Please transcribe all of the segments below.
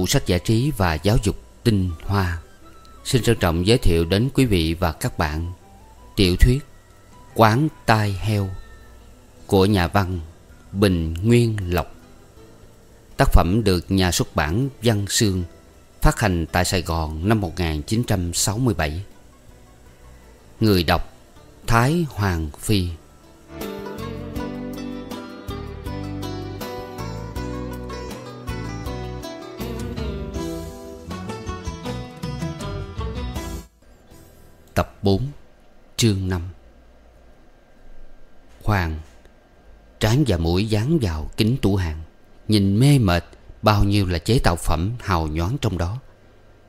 tủ sách giải trí và giáo dục tinh hoa. Xin trân trọng giới thiệu đến quý vị và các bạn Tiểu thuyết Quán tai heo Của nhà văn Bình Nguyên Lộc. Tác phẩm được nhà xuất bản Văn Sương Phát hành tại Sài Gòn năm 1967 Người đọc Thái Hoàng Phi. 4 Chương 5 Hoàng Trán và mũi dán vào kính tủ hàng, Nhìn mê mệt Bao nhiêu là chế tạo phẩm hào nhoáng trong đó.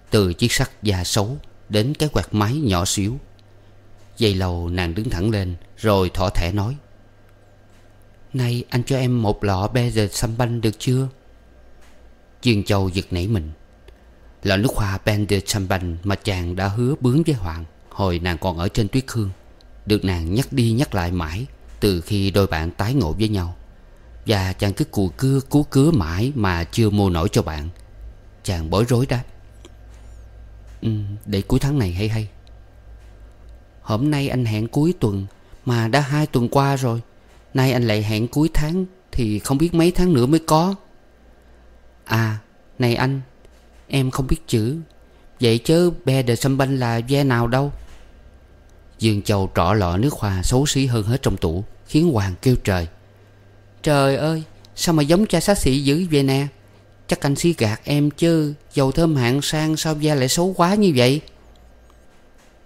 Từ chiếc sắt da xấu Đến cái quạt máy nhỏ xíu. Dây lâu nàng đứng thẳng lên, Rồi thỏ thẻ nói, Này, anh cho em một lọ bê giờ xăm banh được chưa? Dương Châu giật nảy mình. Lọ nước hoa Bender Champagne mà chàng đã hứa bướng với Hoàng. Hồi nàng còn ở trên tuyết hương Được nàng nhắc đi nhắc lại mãi Từ khi đôi bạn tái ngộ với nhau. Và chàng cứ cù cưa cú cứa mãi Mà chưa mua nổi cho bạn. Chàng bối rối đáp ừ, Để cuối tháng này hay hay. Hôm nay anh hẹn cuối tuần Mà đã hai tuần qua rồi. Nay anh lại hẹn cuối tháng Thì không biết mấy tháng nữa mới có. À này anh Em không biết chữ. Vậy chứ be de sâm banh là ve nào đâu? Dương Châu trỏ lọ nước hoa xấu xí hơn hết trong tủ, Khiến Hoàng kêu trời. Trời ơi, Sao mà giống cha sát sĩ dữ vậy nè? Chắc anh xí gạt em chứ, Dầu thơm hạng sang sao da lại xấu quá như vậy?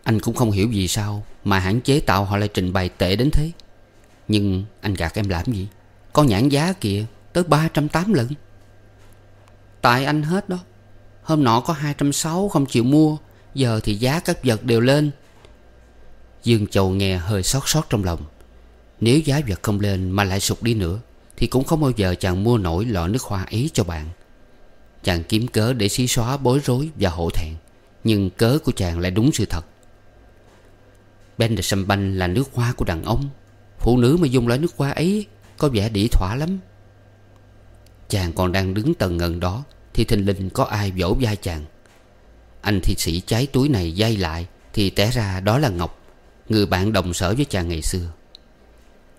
Anh cũng không hiểu vì sao Mà hãng chế tạo họ lại trình bày tệ đến thế. Nhưng anh gạt em làm gì? Có nhãn giá kìa, Tới 380 lần Tại anh hết đó. Hôm nọ có 260 không chịu mua, Giờ thì giá các vật đều lên. Dương Châu nghe hơi xót xót trong lòng. Nếu giá vật không lên mà lại sụt đi nữa, Thì cũng không bao giờ chàng mua nổi lọ nước hoa ấy cho bạn. Chàng kiếm cớ để xí xóa bối rối và hổ thẹn, Nhưng cớ của chàng lại đúng sự thật. Ben de Champagne là nước hoa của đàn ông. Phụ nữ mà dùng loại nước hoa ấy Có vẻ đĩ thỏa lắm. Chàng còn đang đứng tầng ngần đó thì thình lình có ai vỗ vai chàng. Anh thi sĩ trái túi này dây lại, Thì té ra đó là Ngọc, Người bạn đồng sở với chàng ngày xưa.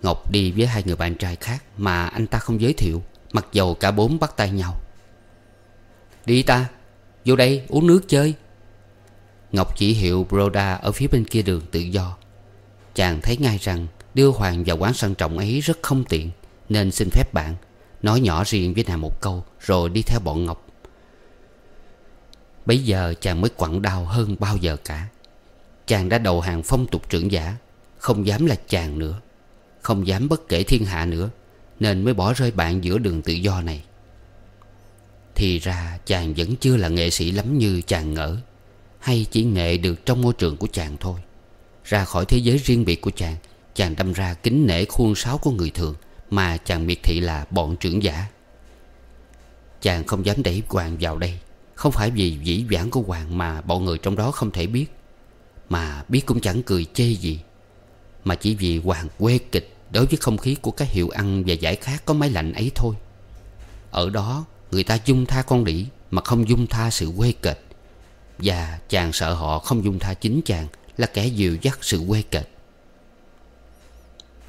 Ngọc đi với hai người bạn trai khác Mà anh ta không giới thiệu, Mặc dầu cả bốn bắt tay nhau. Đi ta, Vô đây uống nước chơi. Ngọc chỉ hiệu Broda ở phía bên kia đường tự do. Chàng thấy ngay rằng Đưa Hoàng vào quán sang trọng ấy rất không tiện, Nên xin phép bạn Nói nhỏ riêng với nàng một câu, Rồi đi theo bọn Ngọc. Bây giờ chàng mới quặn đau hơn bao giờ cả. Chàng đã đầu hàng phong tục trưởng giả, Không dám là chàng nữa, Không dám bất kể thiên hạ nữa, Nên mới bỏ rơi bạn giữa đường tự do này. Thì ra chàng vẫn chưa là nghệ sĩ lắm như chàng ngỡ, Hay chỉ nghệ được trong môi trường của chàng thôi. Ra khỏi thế giới riêng biệt của chàng Chàng đâm ra kính nể khuôn sáo của người thường Mà chàng miệt thị là bọn trưởng giả. Chàng không dám đẩy Hoàng vào đây. Không phải vì vĩ vãng của Hoàng mà bọn người trong đó không thể biết. Mà biết cũng chẳng cười chê gì. Mà chỉ vì Hoàng quê kịch Đối với không khí của cái hiệu ăn và giải khát có máy lạnh ấy thôi. Ở đó, người ta dung tha con đĩ Mà không dung tha sự quê kịch. Và chàng sợ họ không dung tha chính chàng Là kẻ dìu dắt sự quê kịch.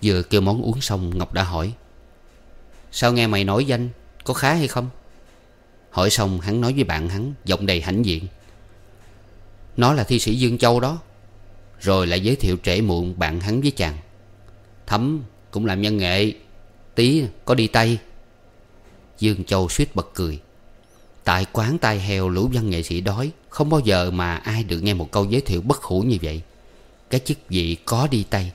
Vừa kêu món uống xong, Ngọc đã hỏi, Sao nghe mày nổi danh, Có khá hay không? Hỏi xong hắn nói với bạn hắn, Giọng đầy hãnh diện. Nó là thi sĩ Dương Châu đó. Rồi lại giới thiệu trễ muộn bạn hắn với chàng. Thấm cũng làm nhân nghệ. Tí có đi Tây Dương Châu suýt bật cười. Tại quán tai heo lũ văn nghệ sĩ đói, Không bao giờ mà ai được nghe một câu giới thiệu bất hủ như vậy. Cái chức vị có đi Tây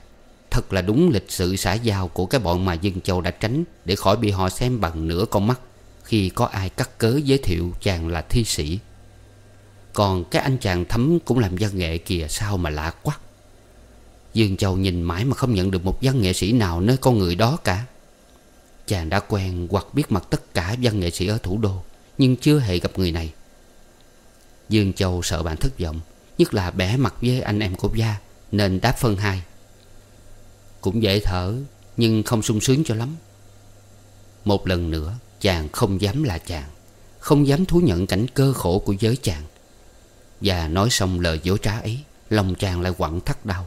Thật là đúng lịch sự xã giao của cái bọn mà Dương Châu đã tránh Để khỏi bị họ xem bằng nửa con mắt. Khi có ai cắt cớ giới thiệu chàng là thi sĩ. Còn cái anh chàng thấm cũng làm văn nghệ kìa, Sao mà lạ quá. Dương Châu nhìn mãi mà không nhận được một văn nghệ sĩ nào Nơi con người đó cả. Chàng đã quen hoặc biết mặt tất cả văn nghệ sĩ ở thủ đô, Nhưng chưa hề gặp người này. Dương Châu sợ bạn thất vọng, Nhất là bẻ mặt với anh em của Gia, Nên đáp phân hai. Cũng dễ thở, Nhưng không sung sướng cho lắm. Một lần nữa chàng không dám là chàng, Không dám thú nhận cảnh cơ khổ của giới chàng. Và nói xong lời dối trá ấy, Lòng chàng lại quặn thắt đau.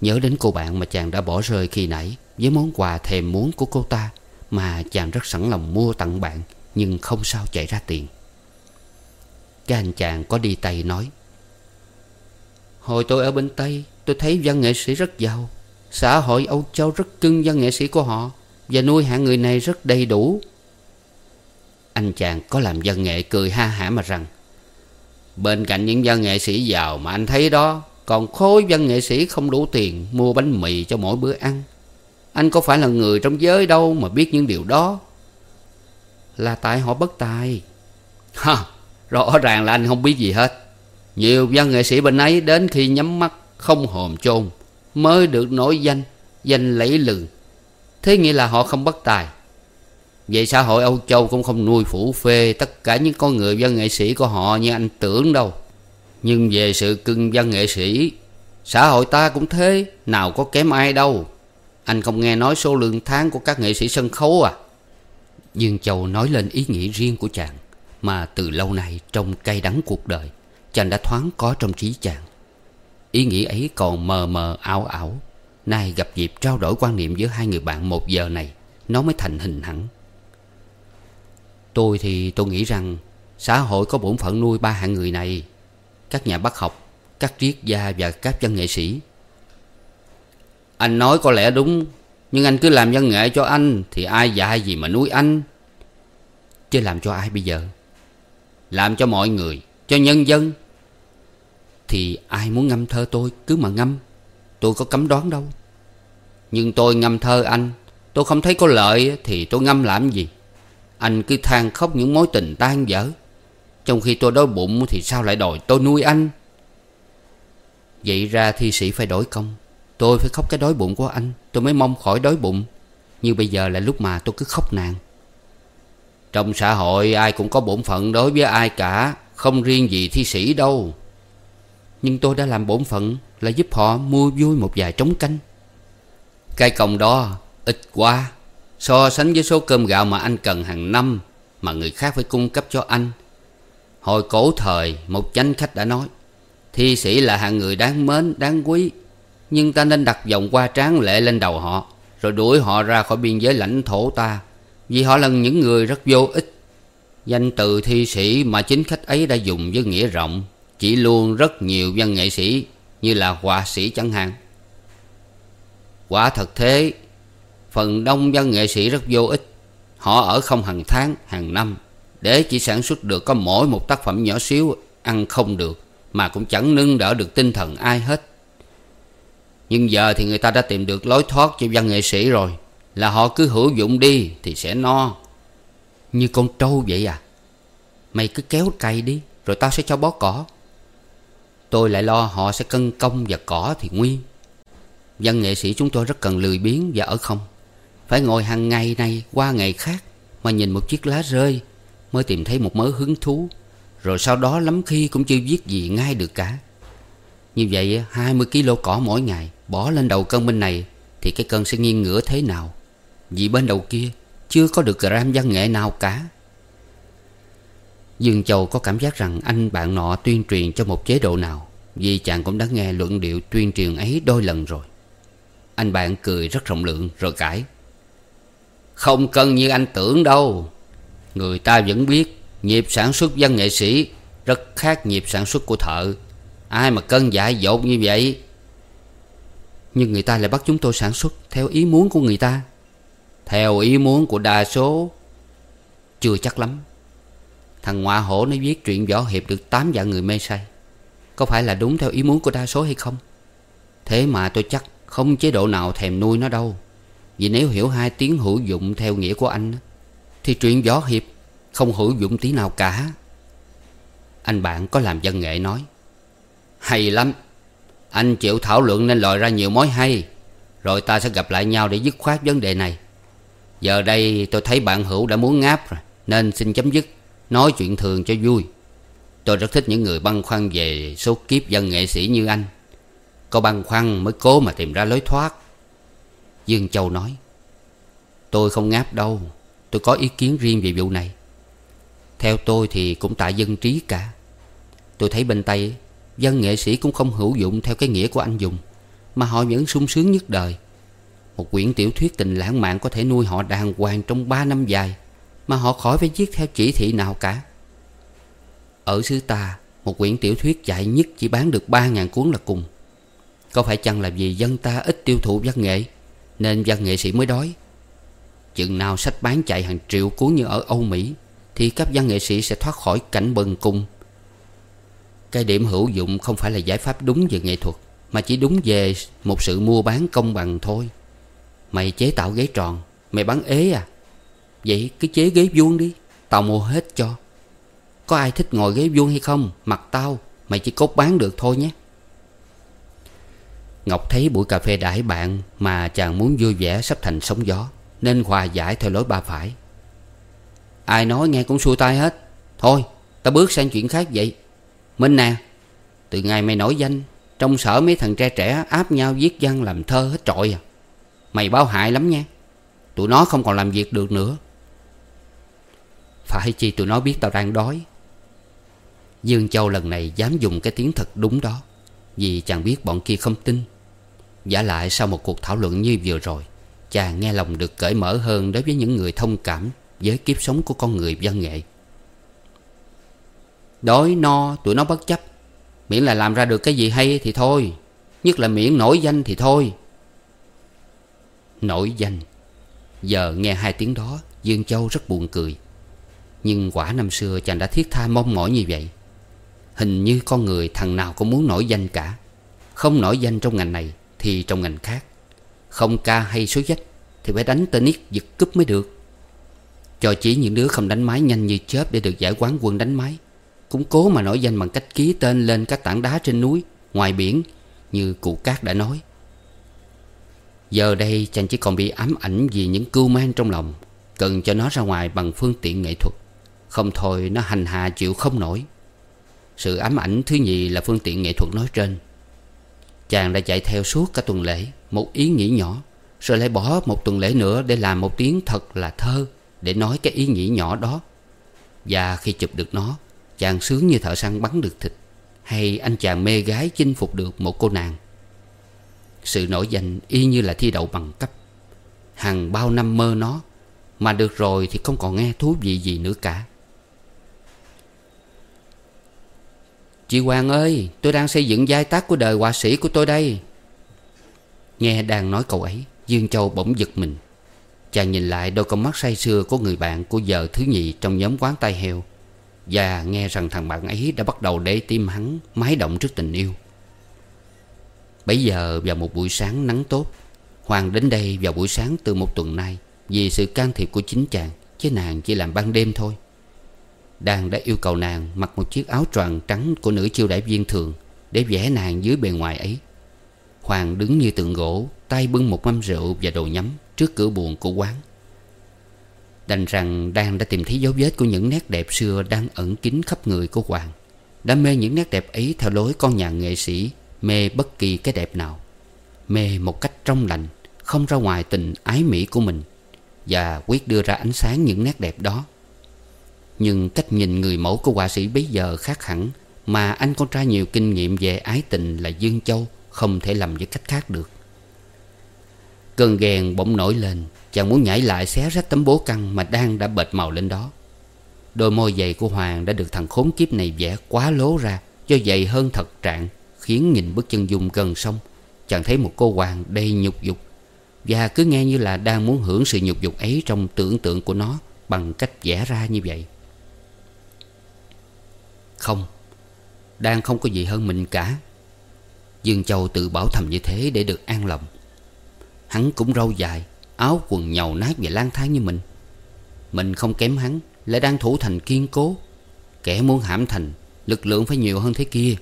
Nhớ đến cô bạn mà chàng đã bỏ rơi khi nãy Với món quà thèm muốn của cô ta Mà chàng rất sẵn lòng mua tặng bạn, Nhưng không sao chạy ra tiền. Cái anh chàng có đi Tây nói, Hồi tôi ở bên Tây, Tôi thấy văn nghệ sĩ rất giàu. Xã hội Âu Châu rất cưng văn nghệ sĩ của họ Và nuôi hạng người này rất đầy đủ. Anh chàng có làm dân nghệ cười ha hả mà rằng Bên cạnh những dân nghệ sĩ giàu mà anh thấy đó Còn khối dân nghệ sĩ không đủ tiền Mua bánh mì cho mỗi bữa ăn. Anh có phải là người trong giới đâu Mà biết những điều đó? Là tại họ bất tài. Ha, Rõ ràng là anh không biết gì hết. Nhiều văn nghệ sĩ bên ấy đến khi nhắm mắt Không hồn chôn Mới được nổi danh Danh lẫy lừng Thế nghĩa là họ không bất tài. Vậy xã hội, Âu Châu cũng không nuôi phủ phê Tất cả những con người văn nghệ sĩ của họ như anh tưởng đâu. Nhưng về sự cưng văn nghệ sĩ, Xã hội ta cũng thế, Nào có kém ai đâu. Anh không nghe nói số lương tháng của các nghệ sĩ sân khấu à? Dương Châu nói lên ý nghĩ riêng của chàng, Mà từ lâu nay trong cay đắng cuộc đời, Chàng đã thoáng có trong trí chàng. Ý nghĩ ấy còn mờ mờ, ảo ảo. Nay gặp dịp trao đổi quan niệm giữa hai người bạn một giờ này, Nó mới thành hình hẳn. Tôi thì tôi nghĩ rằng Xã hội có bổn phận nuôi ba hạng người này. Các nhà bác học, Các triết gia và các văn nghệ sĩ. Anh nói có lẽ đúng, Nhưng anh cứ làm văn nghệ cho anh Thì ai dạy gì mà nuôi anh? Chứ làm cho ai bây giờ? Làm cho mọi người, Cho nhân dân. Thì ai muốn ngâm thơ tôi cứ mà ngâm. Tôi có cấm đoán đâu. Nhưng tôi ngâm thơ anh, Tôi không thấy có lợi Thì tôi ngâm làm gì? Anh cứ than khóc những mối tình tan vỡ Trong khi tôi đói bụng Thì sao lại đòi tôi nuôi anh? Vậy ra thi sĩ phải đổi công. Tôi phải khóc cái đói bụng của anh. Tôi mới mong khỏi đói bụng. Nhưng bây giờ là lúc mà tôi cứ khóc nàng. Trong xã hội, ai cũng có bổn phận đối với ai cả. Không riêng gì thi sĩ đâu. Nhưng tôi đã làm bổn phận Là giúp họ mua vui một vài trống canh. Cái công đó ít quá. So sánh với số cơm gạo mà anh cần hàng năm Mà người khác phải cung cấp cho anh. Hồi cổ thời Một chánh khách đã nói Thi sĩ là hạng người đáng mến, đáng quý Nhưng ta nên đặt vòng qua tráng lệ lên đầu họ Rồi đuổi họ ra khỏi biên giới lãnh thổ ta Vì họ là những người rất vô ích. Danh từ thi sĩ mà chính khách ấy đã dùng với nghĩa rộng Chỉ luôn rất nhiều văn nghệ sĩ Như là họa sĩ chẳng hạn. Quả thật thế Phần đông văn nghệ sĩ rất vô ích. Họ ở không hàng tháng, hàng năm. Để chỉ sản xuất được có mỗi một tác phẩm nhỏ xíu Ăn không được Mà cũng chẳng nâng đỡ được tinh thần ai hết. Nhưng giờ thì người ta đã tìm được lối thoát cho văn nghệ sĩ rồi. Là họ cứ hữu dụng đi Thì sẽ no. Như con trâu vậy à? Mày cứ kéo cây đi Rồi tao sẽ cho bó cỏ. Tôi lại lo họ sẽ cân công và cỏ thì nguy. Văn nghệ sĩ chúng tôi rất cần lười biếng và ở không phải ngồi hàng ngày này qua ngày khác Mà nhìn một chiếc lá rơi, Mới tìm thấy một mớ hứng thú. Rồi sau đó lắm khi cũng chưa viết gì ngay được cả. Như vậy 20 kg cỏ mỗi ngày, Bỏ lên đầu cân bên này, Thì cái cân sẽ nghiêng ngửa thế nào? Vì bên đầu kia Chưa có được gram văn nghệ nào cả. Dương Châu có cảm giác rằng anh bạn nọ tuyên truyền cho một chế độ nào, Vì chàng cũng đã nghe luận điệu tuyên truyền ấy đôi lần rồi. Anh bạn cười rất rộng lượng, rồi cãi không cân như anh tưởng đâu. Người ta vẫn biết Nhịp sản xuất văn nghệ sĩ Rất khác nhịp sản xuất của thợ. Ai mà cân dại dột như vậy? Nhưng người ta lại bắt chúng tôi sản xuất Theo ý muốn của người ta. Theo ý muốn của đa số. Chưa chắc lắm. Thằng ngoại hổ nó viết truyện võ hiệp được 8 vạn người mê say. Có phải là đúng theo ý muốn của đa số hay không? Thế mà tôi chắc Không chế độ nào thèm nuôi nó đâu vì nếu hiểu hai tiếng hữu dụng theo nghĩa của anh Thì chuyện võ hiệp không hữu dụng tí nào cả. Anh bạn có làm dân nghệ nói, Hay lắm, Anh chịu thảo luận nên lòi ra nhiều mối hay, Rồi ta sẽ gặp lại nhau để dứt khoát vấn đề này. Giờ đây tôi thấy bạn hữu đã muốn ngáp rồi, Nên xin chấm dứt, Nói chuyện thường cho vui. Tôi rất thích những người băn khoăn về số kiếp dân nghệ sĩ như anh. Có băn khoăn mới cố mà tìm ra lối thoát. Dương Châu nói. Tôi không ngáp đâu, Tôi có ý kiến riêng về vụ này. Theo tôi thì cũng tại dân trí cả. Tôi thấy bên Tây, Dân nghệ sĩ cũng không hữu dụng theo cái nghĩa của anh dùng, Mà họ vẫn sung sướng nhất đời. Một quyển tiểu thuyết tình lãng mạn Có thể nuôi họ đàng hoàng trong 3 năm dài, Mà họ khỏi phải viết theo chỉ thị nào cả. Ở xứ ta, Một quyển tiểu thuyết chạy nhất chỉ bán được 3.000 cuốn là cùng. Có phải chăng là vì dân ta ít tiêu thụ văn nghệ? Nên văn nghệ sĩ mới đói. Chừng nào sách bán chạy hàng triệu cuốn như ở Âu Mỹ, Thì các văn nghệ sĩ sẽ thoát khỏi cảnh bần cùng. Cái điểm hữu dụng không phải là giải pháp đúng về nghệ thuật, Mà chỉ đúng về một sự mua bán công bằng thôi. Mày chế tạo ghế tròn, Mày bán ế à? Vậy cứ chế ghế vuông đi, Tao mua hết cho. Có ai thích ngồi ghế vuông hay không? Mặt tao, Mày chỉ cốt bán được thôi nhé. Ngọc thấy buổi cà phê đãi bạn Mà chàng muốn vui vẻ sắp thành sóng gió, Nên hòa giải theo lối ba phải. Ai nói nghe cũng xuôi tay hết. Thôi, ta bước sang chuyện khác vậy. Minh nè, Từ ngày mày nổi danh, Trong sở mấy thằng trẻ trẻ áp nhau viết văn làm thơ hết trọi à. Mày báo hại lắm nha. Tụi nó không còn làm việc được nữa. Phải chi tụi nó biết tao đang đói. Dương Châu lần này dám dùng cái tiếng thật đúng đó, Vì chàng biết bọn kia không tin. Giả lại sau một cuộc thảo luận như vừa rồi, Chàng nghe lòng được cởi mở hơn đối với những người thông cảm Với kiếp sống của con người văn nghệ. Đói no, tụi nó bất chấp. Miễn là làm ra được cái gì hay thì thôi, Nhất là miễn nổi danh thì thôi. Nổi danh? Giờ nghe hai tiếng đó, Dương Châu rất buồn cười. Nhưng quả năm xưa chàng đã thiết tha mong mỏi như vậy. Hình như con người thằng nào cũng muốn nổi danh cả. Không nổi danh trong ngành này thì trong ngành khác. Không ca hay số dách Thì phải đánh tennis giật cúp mới được. Cho chỉ những đứa không đánh máy nhanh như chớp Để được giải quán quân đánh máy. Cũng cố mà nổi danh bằng cách ký tên lên các tảng đá trên núi, Ngoài biển, Như cụ cát đã nói. Giờ đây chàng chỉ còn bị ám ảnh Vì những cưu mang trong lòng, Cần cho nó ra ngoài bằng phương tiện nghệ thuật. Không thôi nó hành hạ chịu không nổi. Sự ám ảnh thứ nhì là phương tiện nghệ thuật nói trên. Chàng đã chạy theo suốt cả tuần lễ, Một ý nghĩ nhỏ, Rồi lại bỏ một tuần lễ nữa Để làm một tiếng thật là thơ Để nói cái ý nghĩ nhỏ đó. Và khi chụp được nó, Chàng sướng như thợ săn bắn được thịt, Hay anh chàng mê gái chinh phục được một cô nàng. Sự nổi danh y như là thi đậu bằng cấp. Hàng bao năm mơ nó, Mà được rồi thì không còn nghe thú vị gì nữa cả. Chị Hoàng ơi, Tôi đang xây dựng giai tác của đời họa sĩ của tôi đây. Nghe đang nói câu ấy, Dương Châu bỗng giật mình. Chàng nhìn lại đôi con mắt say sưa của người bạn của vợ thứ nhì trong nhóm quán tay heo. Và nghe rằng thằng bạn ấy đã bắt đầu để tim hắn mái động trước tình yêu. Bấy giờ vào một buổi sáng nắng tốt, Hoàng đến đây vào buổi sáng từ một tuần nay Vì sự can thiệp của chính chàng, Chứ nàng chỉ làm ban đêm thôi. Đàn đã yêu cầu nàng mặc một chiếc áo tròn trắng của nữ chiêu đại viên thường Để vẽ nàng dưới bề ngoài ấy. Hoàng đứng như tượng gỗ, Tay bưng một mâm rượu và đồ nhắm Trước cửa buồn của quán. Đành rằng Đan đã tìm thấy dấu vết của những nét đẹp xưa Đang ẩn kín khắp người của Hoàng, Đã mê những nét đẹp ấy theo lối con nhà nghệ sĩ, Mê bất kỳ cái đẹp nào. Mê một cách trong lành, Không ra ngoài tình ái mỹ của mình, Và quyết đưa ra ánh sáng những nét đẹp đó nhưng cách nhìn người mẫu của họa sĩ bấy giờ khác hẳn. Mà anh con trai nhiều kinh nghiệm về ái tình là Dương Châu, Không thể làm với cách khác được. Cơn ghen bỗng nổi lên. Chàng muốn nhảy lại xé rách tấm bố căng Mà đang đã bệt màu lên đó. Đôi môi dày của Hoàng đã được thằng khốn kiếp này vẽ quá lố ra Do dày hơn thật trạng, Khiến nhìn bức chân dung gần sông. Chàng thấy một cô Hoàng đầy nhục dục. Và cứ nghe như là đang muốn hưởng sự nhục dục ấy Trong tưởng tượng của nó Bằng cách vẽ ra như vậy không? Đang không có gì hơn mình cả. Dương Châu tự bảo thầm như thế để được an lòng. Hắn cũng râu dài, Áo quần nhầu nát và lang thang như mình. Mình không kém hắn Lại đang thủ thành kiên cố. Kẻ muốn hãm thành, Lực lượng phải nhiều hơn thế kia.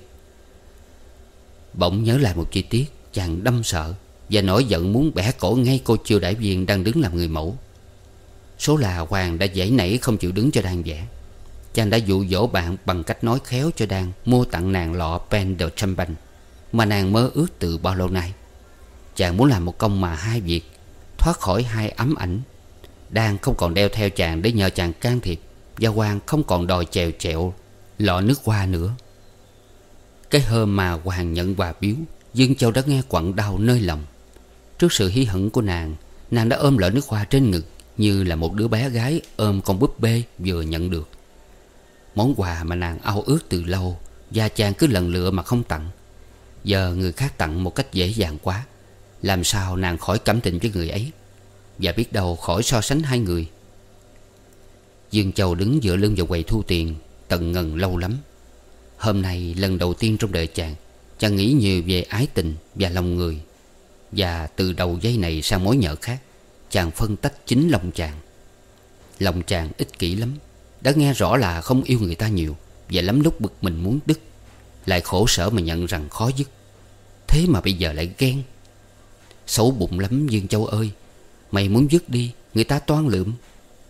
Bỗng nhớ lại một chi tiết, Chàng đâm sợ Và nổi giận muốn bẻ cổ ngay cô chiêu đại viên Đang đứng làm người mẫu. Số là Hoàng đã dãy nảy không chịu đứng cho đang vẽ. Chàng đã dụ dỗ bạn bằng cách nói khéo cho Đan Mua tặng nàng lọ pen de champagne Mà nàng mơ ước từ bao lâu nay. Chàng muốn làm một công mà hai việc, Thoát khỏi hai ấm ảnh. Đan không còn đeo theo chàng để nhờ chàng can thiệp Gia quan không còn đòi chèo chẹo Lọ nước hoa nữa. Cái hôm mà Hoàng nhận quà biếu, Dương Châu đã nghe quặn đau nơi lòng. Trước sự hí hận của nàng Nàng đã ôm lọ nước hoa trên ngực Như là một đứa bé gái ôm con búp bê vừa nhận được. Món quà mà nàng ao ước từ lâu, gia chàng cứ lần lựa mà không tặng. Giờ người khác tặng một cách dễ dàng quá, Làm sao nàng khỏi cảm tình với người ấy? Và biết đâu khỏi so sánh hai người. Dương Châu đứng dựa lưng vào quầy thu tiền Tận ngần lâu lắm. Hôm nay lần đầu tiên trong đời chàng Chàng nghĩ nhiều về ái tình và lòng người. Và từ đầu dây này sang mối nhợ khác, Chàng phân tách chính lòng chàng. Lòng chàng ích kỷ lắm. Đã nghe rõ là không yêu người ta nhiều Và lắm lúc bực mình muốn đứt, Lại khổ sở mà nhận rằng khó dứt. Thế mà bây giờ lại ghen. Xấu bụng lắm, Dương Châu ơi, Mày muốn dứt đi, Người ta toan lượm.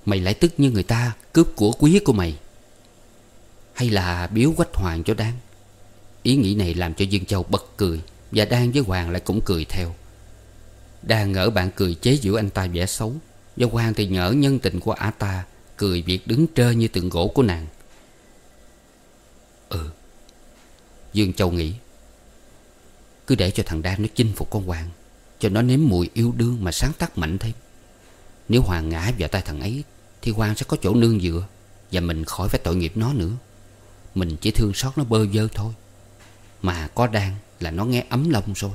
Mày lại tức như người ta cướp của quý của mày. Hay là biếu quách hoàng cho Đan? Ý nghĩ này làm cho Dương Châu bật cười Và Đan với Hoàng lại cũng cười theo. Đan ngỡ bạn cười chế giễu anh ta vẻ xấu Và Hoàng thì ngỡ nhân tình của ả ta. Cười việc đứng trơ như tượng gỗ của nàng. Ừ Dương Châu nghĩ, Cứ để cho thằng Đan nó chinh phục con Hoàng, Cho nó nếm mùi yêu đương mà sáng tác mạnh thêm. Nếu Hoàng ngã vào tay thằng ấy, Thì Hoàng sẽ có chỗ nương dựa Và mình khỏi phải tội nghiệp nó nữa. Mình chỉ thương xót nó bơ vơ thôi. Mà có Đan là nó nghe ấm lòng rồi,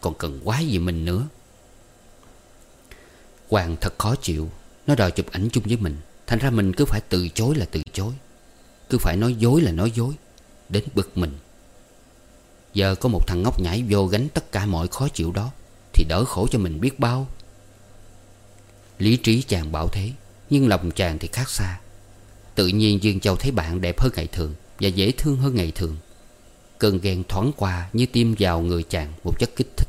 Còn cần quá gì mình nữa? Hoàng thật khó chịu, Nó đòi chụp ảnh chung với mình. Thành ra mình cứ phải từ chối là từ chối. Cứ phải nói dối là nói dối, Đến bực mình. Giờ có một thằng ngốc nhảy vô gánh tất cả mọi khó chịu đó, Thì đỡ khổ cho mình biết bao. Lý trí chàng bảo thế, Nhưng lòng chàng thì khác xa. Tự nhiên Dương Châu thấy bạn đẹp hơn ngày thường Và dễ thương hơn ngày thường. Cơn ghen thoáng qua như tiêm vào người chàng Một chất kích thích.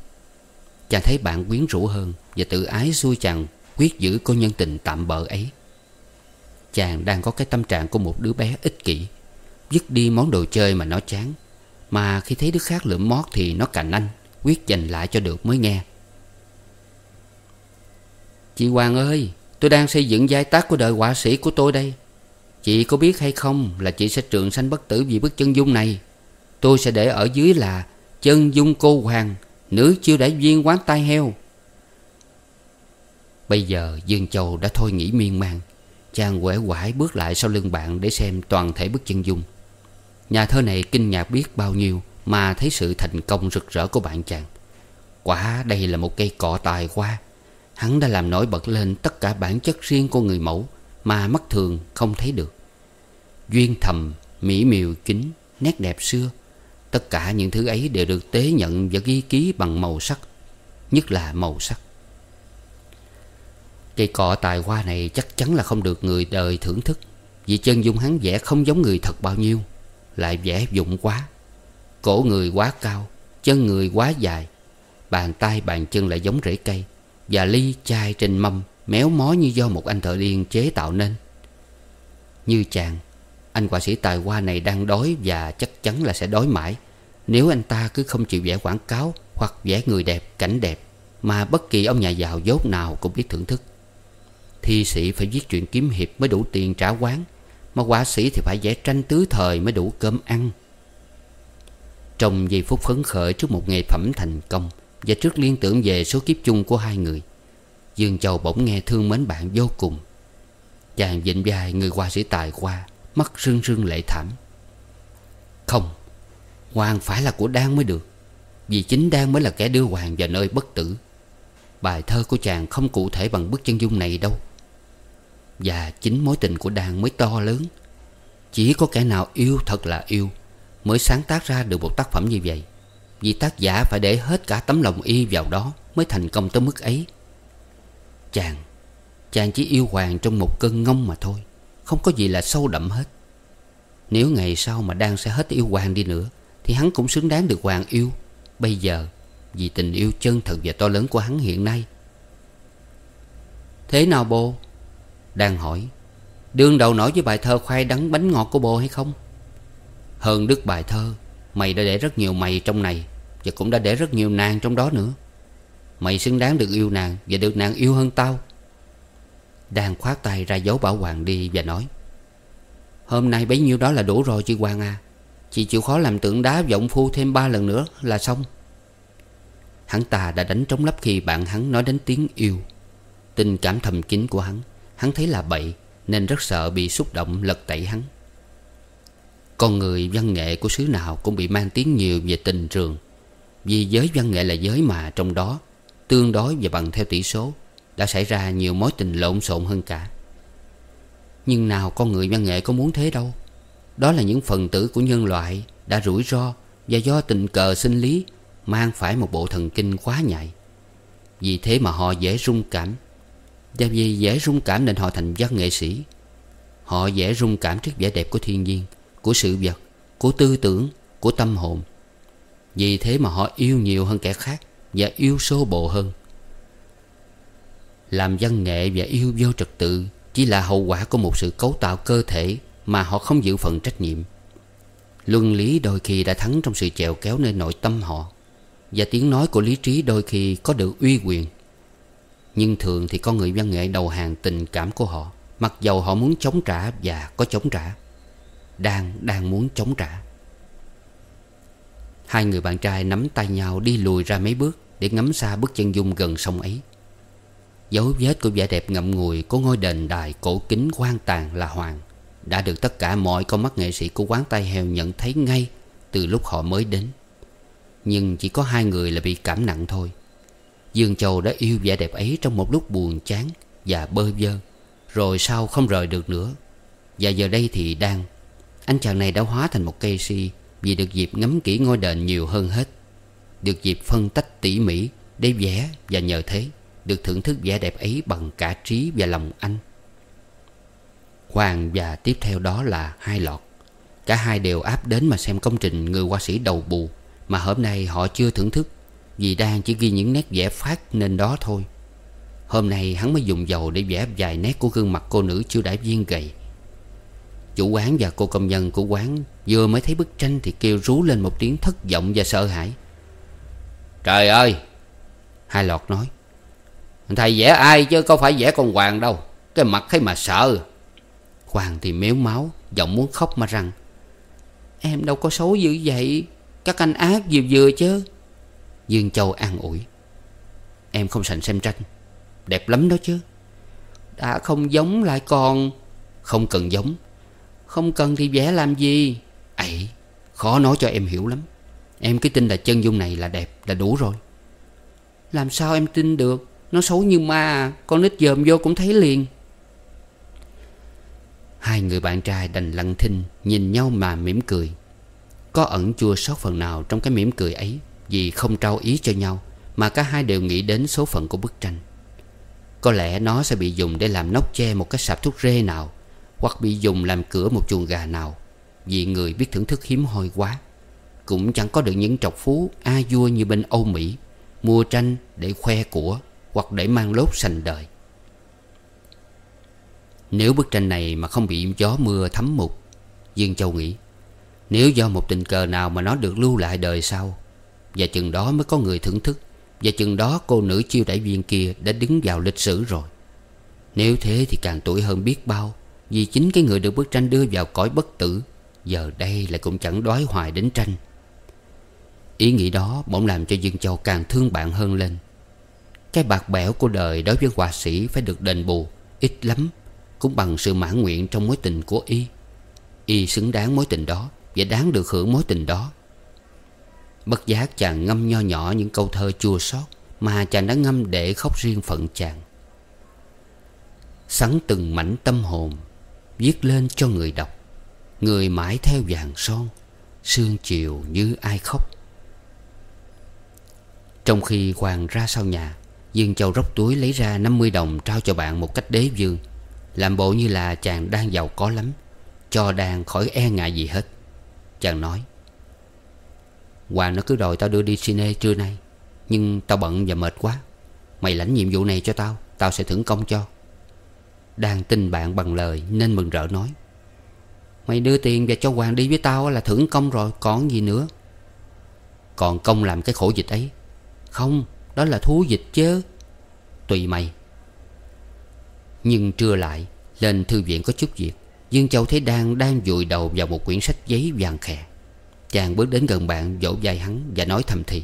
Chàng thấy bạn quyến rũ hơn Và tự ái xui chàng quyết giữ cô nhân tình tạm bợ ấy. Chàng đang có cái tâm trạng của một đứa bé ích kỷ. Dứt đi món đồ chơi mà nó chán. Mà khi thấy đứa khác lượm mót thì nó cạnh anh Quyết giành lại cho được mới nghe. Chị Hoàng ơi, Tôi đang xây dựng giai tác của đời họa sĩ của tôi đây. Chị có biết hay không Là chị sẽ trường sanh bất tử vì bức chân dung này? Tôi sẽ để ở dưới là Chân dung cô Hoàng, Nữ chiêu đại viên quán tai heo. Bây giờ Dương Châu đã thôi nghĩ miên man. Chàng quể quải bước lại sau lưng bạn Để xem toàn thể bức chân dung. Nhà thơ này kinh ngạc biết bao nhiêu Mà thấy sự thành công rực rỡ của bạn chàng. Quả đây là một cây cọ tài hoa. Hắn đã làm nổi bật lên tất cả bản chất riêng của người mẫu Mà mắt thường không thấy được. Duyên thầm, mỹ miều kính, nét đẹp xưa Tất cả những thứ ấy đều được tế nhận và ghi ký bằng màu sắc Nhất là màu sắc. Cây cọ tài hoa này chắc chắn là không được người đời thưởng thức. Vì chân dung hắn vẽ không giống người thật bao nhiêu Lại vẽ dụng quá. Cổ người quá cao Chân người quá dài Bàn tay bàn chân lại giống rễ cây Và ly chai trên mâm Méo mó như do một anh thợ điên chế tạo nên. Như chàng Anh họa sĩ tài hoa này đang đói Và chắc chắn là sẽ đói mãi. Nếu anh ta cứ không chịu vẽ quảng cáo Hoặc vẽ người đẹp, cảnh đẹp Mà bất kỳ ông nhà giàu dốt nào cũng biết thưởng thức. Thi sĩ phải viết chuyện kiếm hiệp mới đủ tiền trả quán, Mà họa sĩ thì phải vẽ tranh tứ thời mới đủ cơm ăn. Trong giây phút phấn khởi trước một nghề phẩm thành công Và trước liên tưởng về số kiếp chung của hai người, Dương Châu bỗng nghe thương mến bạn vô cùng. Chàng dịnh vai người họa sĩ tài qua Mắt rưng rưng lệ thảm. Không, Hoàng phải là của Đan mới được, Vì chính Đan mới là kẻ đưa Hoàng vào nơi bất tử. Bài thơ của chàng không cụ thể bằng bức chân dung này đâu. Và chính mối tình của Đan mới to lớn. Chỉ có kẻ nào yêu thật là yêu Mới sáng tác ra được một tác phẩm như vậy. Vì tác giả phải để hết cả tấm lòng y vào đó Mới thành công tới mức ấy. Chàng Chàng chỉ yêu Hoàng trong một cơn ngông mà thôi, Không có gì là sâu đậm hết. Nếu ngày sau mà Đan sẽ hết yêu Hoàng đi nữa, Thì hắn cũng xứng đáng được Hoàng yêu. Bây giờ, Vì tình yêu chân thật và to lớn của hắn hiện nay. Thế nào bố đang hỏi Đương đầu nổi với bài thơ khoai đắng bánh ngọt của bồ hay không? Hơn đức bài thơ, Mày đã để rất nhiều mày trong này Và cũng đã để rất nhiều nàng trong đó nữa. Mày xứng đáng được yêu nàng Và được nàng yêu hơn tao. Đang khoát tay ra dấu bảo hoàng đi và nói, Hôm nay bấy nhiêu đó là đủ rồi chị Hoàng à. Chị chịu khó làm tượng đá vọng phu thêm ba lần nữa là xong. Hắn ta đã đánh trống lấp khi bạn hắn nói đến tiếng yêu. Tình cảm thầm kín của hắn Hắn thấy là bậy, Nên rất sợ bị xúc động lật tẩy hắn. Con người văn nghệ của xứ nào Cũng bị mang tiếng nhiều về tình trường. Vì giới văn nghệ là giới mà trong đó, Tương đối và bằng theo tỷ số, Đã xảy ra nhiều mối tình lộn xộn hơn cả. Nhưng nào con người văn nghệ có muốn thế đâu. Đó là những phần tử của nhân loại Đã rủi ro Và do tình cờ sinh lý Mang phải một bộ thần kinh quá nhạy. Vì thế mà họ dễ rung cảm. Và vì dễ rung cảm nên họ thành văn nghệ sĩ. Họ dễ rung cảm trước vẻ đẹp của thiên nhiên, Của sự vật, Của tư tưởng, Của tâm hồn. Vì thế mà họ yêu nhiều hơn kẻ khác Và yêu xô bộ hơn. Làm văn nghệ và yêu vô trật tự Chỉ là hậu quả của một sự cấu tạo cơ thể Mà họ không giữ phần trách nhiệm. Luân lý đôi khi đã thắng trong sự chèo kéo nơi nội tâm họ, và tiếng nói của lý trí đôi khi có được uy quyền. Nhưng thường thì con người văn nghệ đầu hàng tình cảm của họ. Mặc dầu họ muốn chống trả và có chống trả. Đang, đang muốn chống trả. Hai người bạn trai nắm tay nhau đi lùi ra mấy bước Để ngắm xa bức chân dung gần sông ấy. Dấu vết của vẻ đẹp ngậm ngùi Của ngôi đền đài cổ kính hoang tàn là hoàng. Đã được tất cả mọi con mắt nghệ sĩ của quán tay heo nhận thấy ngay Từ lúc họ mới đến. Nhưng chỉ có hai người là bị cảm nặng thôi. Dương Châu đã yêu vẻ đẹp ấy trong một lúc buồn chán Và bơ vơ, Rồi sau không rời được nữa. Và giờ đây thì đang, Anh chàng này đã hóa thành một cây si Vì được dịp ngắm kỹ ngôi đền nhiều hơn hết, Được dịp phân tách tỉ mỉ Để vẽ và nhờ thế Được thưởng thức vẻ đẹp ấy bằng cả trí và lòng anh. Hoàng và tiếp theo đó là hai lọt. Cả hai đều áp đến mà xem công trình người họa sĩ đầu bù mà hôm nay họ chưa thưởng thức. Vì đang chỉ ghi những nét vẽ phát nên đó thôi. Hôm nay hắn mới dùng dầu để vẽ vài nét của gương mặt cô nữ chưa đại viên gầy. Chủ quán và cô công nhân của quán Vừa mới thấy bức tranh thì kêu rú lên một tiếng thất vọng và sợ hãi. Trời ơi! Hai lọt nói. Thầy vẽ ai chứ? Có phải vẽ con Hoàng đâu. Cái mặt thấy mà sợ. Hoàng thì méo máu, Giọng muốn khóc mà rằng, Em đâu có xấu dữ vậy. Các anh ác vừa vừa chứ? Dương Châu an ủi. Em không sành xem tranh. Đẹp lắm đó chứ. Đã không giống lại còn. Không cần giống. Không cần thì vẽ làm gì. Ấy, khó nói cho em hiểu lắm. Em cứ tin là chân dung này là đẹp, là đủ rồi. Làm sao em tin được? Nó xấu như ma, Con nít dòm vô cũng thấy liền. Hai người bạn trai đành lặng thinh Nhìn nhau mà mỉm cười. Có ẩn chua sót phần nào trong cái mỉm cười ấy? Vì không trao ý cho nhau, Mà cả hai đều nghĩ đến số phận của bức tranh. Có lẽ nó sẽ bị dùng để làm nóc che một cái sạp thuốc rê nào, Hoặc bị dùng làm cửa một chuồng gà nào, Vì người biết thưởng thức hiếm hoi quá. Cũng chẳng có được những trọc phú, A vua như bên Âu Mỹ, Mua tranh để khoe của Hoặc để mang lốt sành đời. Nếu bức tranh này mà không bị gió mưa thấm mục, Dương Châu nghĩ, nếu do một tình cờ nào mà nó được lưu lại đời sau và chừng đó mới có người thưởng thức. Và chừng đó cô nữ chiêu đãi viên kia đã đứng vào lịch sử rồi. Nếu thế thì càng tuổi hơn biết bao, Vì chính cái người được bức tranh đưa vào cõi bất tử, Giờ đây lại cũng chẳng đói hoài đến tranh. Ý nghĩ đó bỗng làm cho Dương Châu càng thương bạn hơn lên. Cái bạc bẽo của đời đối với họa sĩ phải được đền bù, Ít lắm Cũng bằng sự mãn nguyện trong mối tình của Y. Y xứng đáng mối tình đó và đáng được hưởng mối tình đó. Bất giác chàng ngâm nho nhỏ những câu thơ chua xót Mà chàng đã ngâm để khóc riêng phận chàng. Sắn từng mảnh tâm hồn, Viết lên cho người đọc. Người mãi theo vàng son, Sương chiều như ai khóc. Trong khi Hoàng ra sau nhà, Dương Châu róc túi lấy ra 50 đồng trao cho bạn một cách đế vương. Làm bộ như là chàng đang giàu có lắm, Cho đang khỏi e ngại gì hết. Chàng nói Hoàng nó cứ đòi tao đưa đi cine trưa nay. Nhưng tao bận và mệt quá. Mày lãnh nhiệm vụ này cho tao Tao sẽ thưởng công cho. Đang tin bạn bằng lời nên mừng rỡ nói. Mày đưa tiền và cho Hoàng đi với tao là thưởng công rồi, Còn gì nữa? Còn công làm cái khổ dịch ấy. Không, Đó là thú dịch chứ. Tùy mày. Nhưng trưa lại, Lên thư viện có chút việc. Dương Châu thấy Đan đang vùi đầu vào một quyển sách giấy vàng khè. Chàng bước đến gần bạn, vỗ vai hắn và nói thầm thì.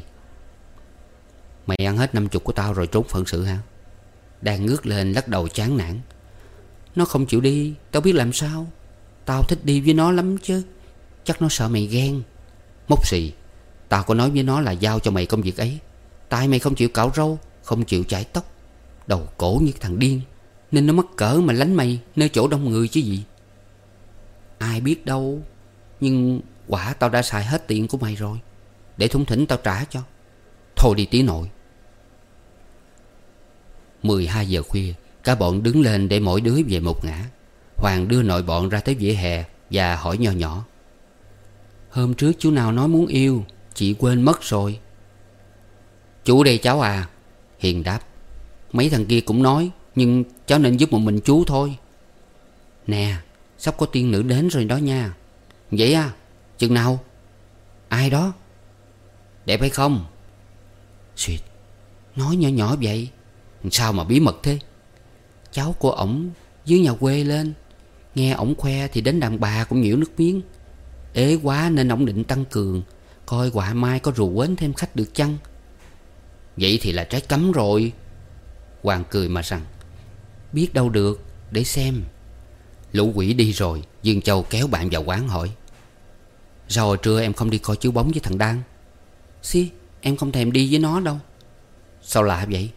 Mày ăn hết năm chục của tao rồi trốn phận sự hả? Đang ngước lên lắc đầu chán nản. Nó không chịu đi, Tao biết làm sao. Tao thích đi với nó lắm chứ. Chắc nó sợ mày ghen. Mốc xì, Tao có nói với nó là giao cho mày công việc ấy. Tại mày không chịu cạo râu, Không chịu chải tóc. Đầu cổ như thằng điên, Nên nó mắc cỡ mà lánh mày Nơi chỗ đông người chứ gì. Ai biết đâu, Nhưng quả tao đã xài hết tiền của mày rồi. Để thủng thỉnh tao trả cho. Thôi đi tí nội. 12 giờ khuya, Cả bọn đứng lên để mỗi đứa về một ngã. Hoàng đưa nội bọn ra tới vỉa hè Và hỏi nho nhỏ. Hôm trước chú nào nói muốn yêu, Chị quên mất rồi. Chú đây cháu à? Hiền đáp. Mấy thằng kia cũng nói, Nhưng cháu nên giúp một mình chú thôi. Nè, Sắp có tiên nữ đến rồi đó nha. Vậy à? Chừng nào? Ai đó? Đẹp hay không? Xuyệt, Nói nhỏ nhỏ vậy. Sao mà bí mật thế? Cháu của ổng dưới nhà quê lên. Nghe ổng khoe thì đến đàn bà cũng nhiễu nước miếng. Ế quá nên ổng định tăng cường. Coi quả mai có rượu quến thêm khách được chăng? Vậy thì là trái cấm rồi. Hoàng cười mà rằng, Biết đâu được, Để xem. Lũ quỷ đi rồi, Dương Châu kéo bạn vào quán hỏi. Sao hồi trưa em không đi coi chiếu bóng với thằng Đan? Xí, em không thèm đi với nó đâu. Sao lạ vậy?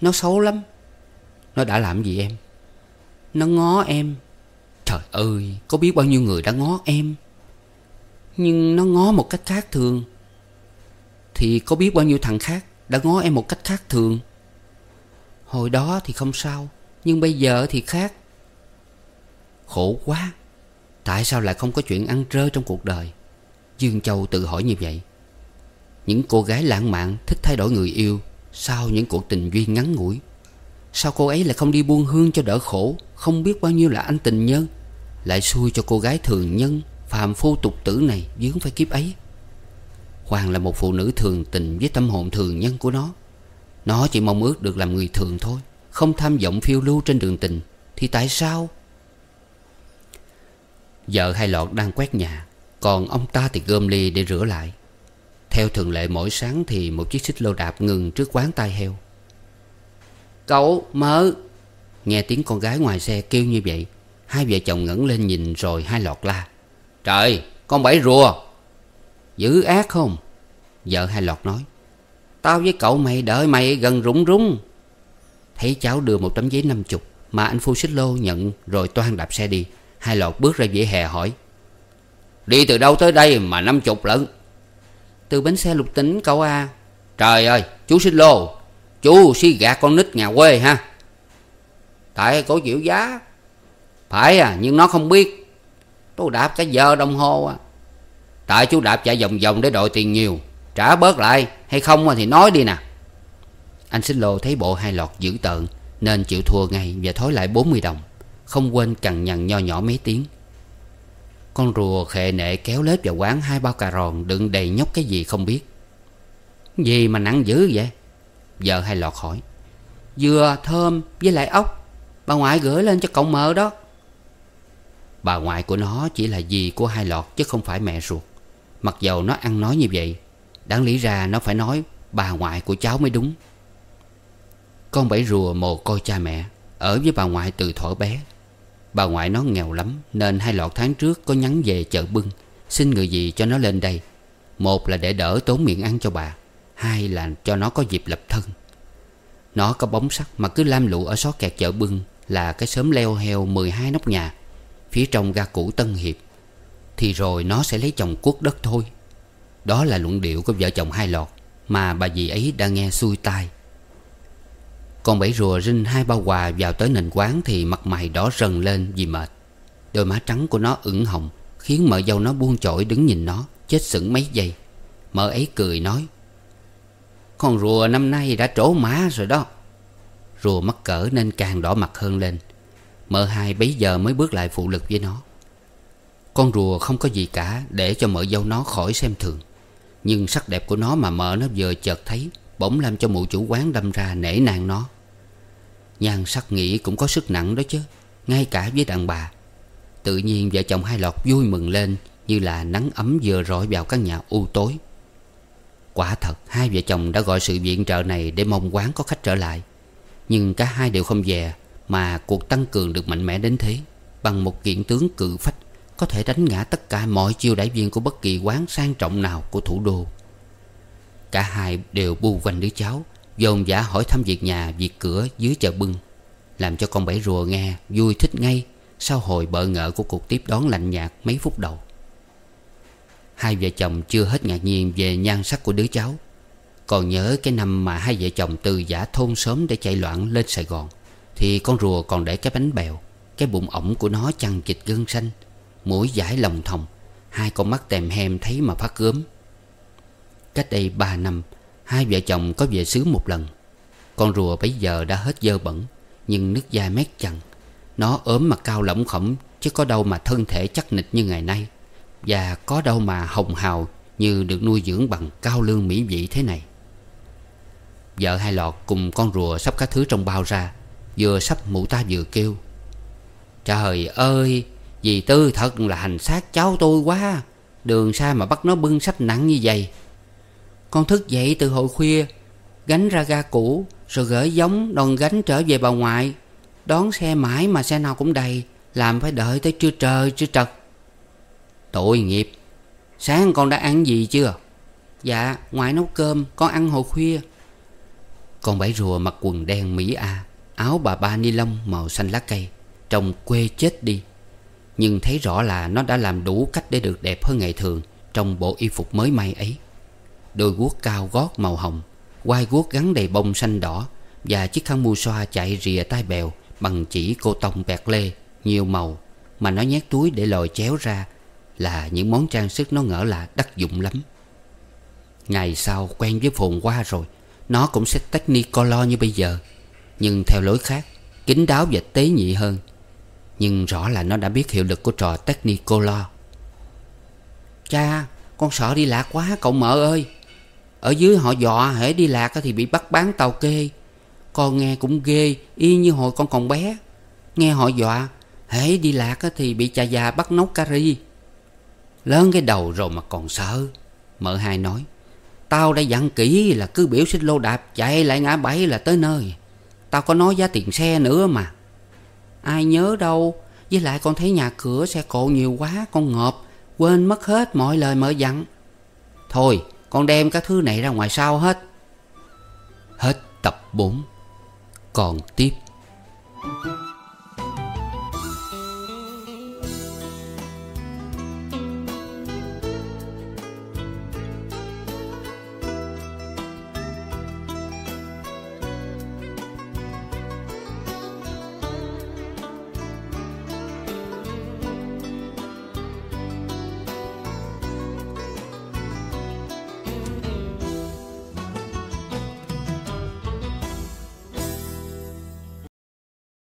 Nó xấu lắm. Nó đã làm gì em? Nó ngó em. Trời ơi, Có biết bao nhiêu người đã ngó em. Nhưng nó ngó một cách khác thường. Thì có biết bao nhiêu thằng khác Đã ngó em một cách khác thường? Hồi đó thì không sao, Nhưng bây giờ thì khác. Khổ quá. Tại sao lại không có chuyện ăn trơ trong cuộc đời? Dương Châu tự hỏi như vậy. Những cô gái lãng mạn Thích thay đổi người yêu Sau những cuộc tình duyên ngắn ngủi. Sao cô ấy lại không đi buông hương cho đỡ khổ, Không biết bao nhiêu là anh tình nhân? Lại xui cho cô gái thường nhân, Phàm phu tục tử này dướng phải kiếp ấy. Hoàng là một phụ nữ thường tình Với tâm hồn thường nhân của nó. Nó chỉ mong ước được làm người thường thôi, Không tham vọng phiêu lưu trên đường tình. Thì tại sao Vợ hai lọt đang quét nhà, Còn ông ta thì gom ly để rửa lại. Theo thường lệ mỗi sáng thì một chiếc xích lô đạp ngừng trước quán tai heo. Cậu mơ Nghe tiếng con gái ngoài xe kêu như vậy, Hai vợ chồng ngẩng lên nhìn rồi hai lọt la. Trời, con bảy rùa. Dữ ác không? Vợ hai lọt nói. Tao với cậu mày đợi mày gần rúng rúng. Thấy cháu đưa một tấm giấy năm chục Mà anh phu xích lô nhận Rồi toan đạp xe đi. Hai lọt bước ra vỉa hè hỏi, Đi từ đâu tới đây mà năm chục lận? Từ bến xe lục tính cậu a, Trời ơi, chú xích lô, Chú si gạt con nít nhà quê ha. Tại cổ chịu giá. Phải à nhưng nó không biết. Tôi đạp cả giờ đồng hồ à. Tại chú đạp chạy vòng vòng để đội tiền nhiều, Trả bớt lại, hay không thì nói đi nè. Anh xích lô thấy bộ hai lọt dữ tợn, Nên chịu thua ngay và thối lại 40 đồng. Không quên cằn nhằn nho nhỏ mấy tiếng. Con rùa khệ nệ kéo lết vào quán Hai bao cà ròn đựng đầy nhóc cái gì không biết. Gì mà nặng dữ vậy? Vợ hai lọt hỏi. Dừa, thơm với lại ốc. Bà ngoại gửi lên cho cậu mợ đó. Bà ngoại của nó chỉ là dì của hai lọt Chứ không phải mẹ ruột. Mặc dầu nó ăn nói như vậy Đáng lý ra nó phải nói Bà ngoại của cháu mới đúng. Con bảy rùa mồ côi cha mẹ Ở với bà ngoại từ thuở bé. Bà ngoại nó nghèo lắm, Nên hai lọt tháng trước có nhắn về chợ bưng. Xin người gì cho nó lên đây. Một là để đỡ tốn miệng ăn cho bà, Hai là cho nó có dịp lập thân. Nó có bóng sắc mà cứ lam lụ ở xó kẹt chợ bưng Là cái sớm leo heo 12 nóc nhà, Phía trong ga cũ Tân Hiệp. Thì rồi nó sẽ lấy chồng quốc đất thôi. Đó là luận điệu của vợ chồng hai lọt Mà bà dì ấy đang nghe xuôi tai. Con bảy rùa rinh hai bao quà vào tới nền quán Thì mặt mày đỏ rần lên vì mệt. Đôi má trắng của nó ửng hồng, Khiến mợ dâu nó buông chổi đứng nhìn nó, Chết sững mấy giây. Mợ ấy cười nói, Con rùa năm nay đã trổ má rồi đó. Rùa mắc cỡ nên càng đỏ mặt hơn lên. Mợ hai bấy giờ mới bước lại phụ lực với nó. Con rùa không có gì cả, Để cho mợ dâu nó khỏi xem thường. Nhưng sắc đẹp của nó mà mợ nó vừa chợt thấy, Bỗng làm cho mụ chủ quán đâm ra nể nang nó. Nhan sắc nghĩ cũng có sức nặng đó chứ, Ngay cả với đàn bà. Tự nhiên vợ chồng hai lọt vui mừng lên Như là nắng ấm vừa rọi vào căn nhà u tối. Quả thật, hai vợ chồng đã gọi sự viện trợ này Để mong quán có khách trở lại. Nhưng cả hai đều không về Mà cuộc tăng cường được mạnh mẽ đến thế, Bằng một kiện tướng cự phách Có thể đánh ngã tất cả mọi chiêu đại viên Của bất kỳ quán sang trọng nào của thủ đô. Cả hai đều bu quanh đứa cháu Dồn giả hỏi thăm việc nhà, Việc cửa dưới chợ bưng, Làm cho con bảy rùa nghe, vui thích ngay Sau hồi bợ ngỡ của cuộc tiếp đón lạnh nhạt mấy phút đầu. Hai vợ chồng chưa hết ngạc nhiên về nhan sắc của đứa cháu, Còn nhớ cái năm mà hai vợ chồng từ giả thôn sớm để chạy loạn lên Sài Gòn, Thì con rùa còn để cái bánh bèo, Cái bụng ổng của nó chăn chịch gân xanh, Mũi giải lòng thòng, Hai con mắt tèm hem thấy mà phát gớm Cách đây ba năm Hai vợ chồng có về xứ một lần. Con rùa bấy giờ đã hết dơ bẩn, Nhưng nước da mét chằn Nó ốm mà cao lỏng khổng Chứ có đâu mà thân thể chắc nịch như ngày nay. Và có đâu mà hồng hào Như được nuôi dưỡng bằng cao lương mỹ vị thế này. Vợ hai lọt cùng con rùa sắp các thứ trong bao ra, Vừa sắp mụ ta vừa kêu. Trời ơi Dì Tư thật là hành xác cháu tôi quá. Đường xa mà bắt nó bưng sách nặng như vậy con thức dậy từ hồi khuya, Gánh ra ga cũ, Rồi gửi giống đòn gánh trở về bà ngoại. Đón xe mãi mà xe nào cũng đầy, Làm phải đợi tới trưa trời, trưa trật. Tội nghiệp, Sáng con đã ăn gì chưa? Dạ ngoại nấu cơm, Con ăn hồi khuya. Con bảy rùa mặc quần đen Mỹ A, Áo bà ba ni lông màu xanh lá cây, Trông quê chết đi. Nhưng thấy rõ là nó đã làm đủ cách để được đẹp hơn ngày thường Trong bộ y phục mới may ấy. Đôi guốc cao gót màu hồng, Quai guốc gắn đầy bông xanh đỏ Và chiếc khăn mua xoa chạy rìa tai bèo Bằng chỉ cô tông bẹt lê, Nhiều màu Mà nó nhét túi để lòi chéo ra Là những món trang sức nó ngỡ là đắc dụng lắm. Ngày sau quen với phồn qua rồi, Nó cũng sẽ technicolor như bây giờ, Nhưng theo lối khác, kín đáo và tế nhị hơn. Nhưng rõ là nó đã biết hiệu lực của trò technicolor Cha, Con sợ đi lạc quá, cậu mợ ơi ở dưới họ dọa hễ đi lạc thì bị bắt bán tàu kê. Con nghe cũng ghê, Y như hồi con còn bé. Nghe họ dọa, hễ đi lạc thì bị cha già bắt nấu cà ri. Lớn cái đầu rồi mà còn sợ, Mợ hai nói. Tao đã dặn kỹ là cứ biểu xích lô đạp Chạy lại ngã bảy là tới nơi. Tao có nói giá tiền xe nữa mà. Ai nhớ đâu, Với lại con thấy nhà cửa xe cộ nhiều quá, Con ngợp, Quên mất hết mọi lời mợ dặn. Thôi con đem các thứ này ra ngoài sau hết Hết tập 4 Còn tiếp Thank you.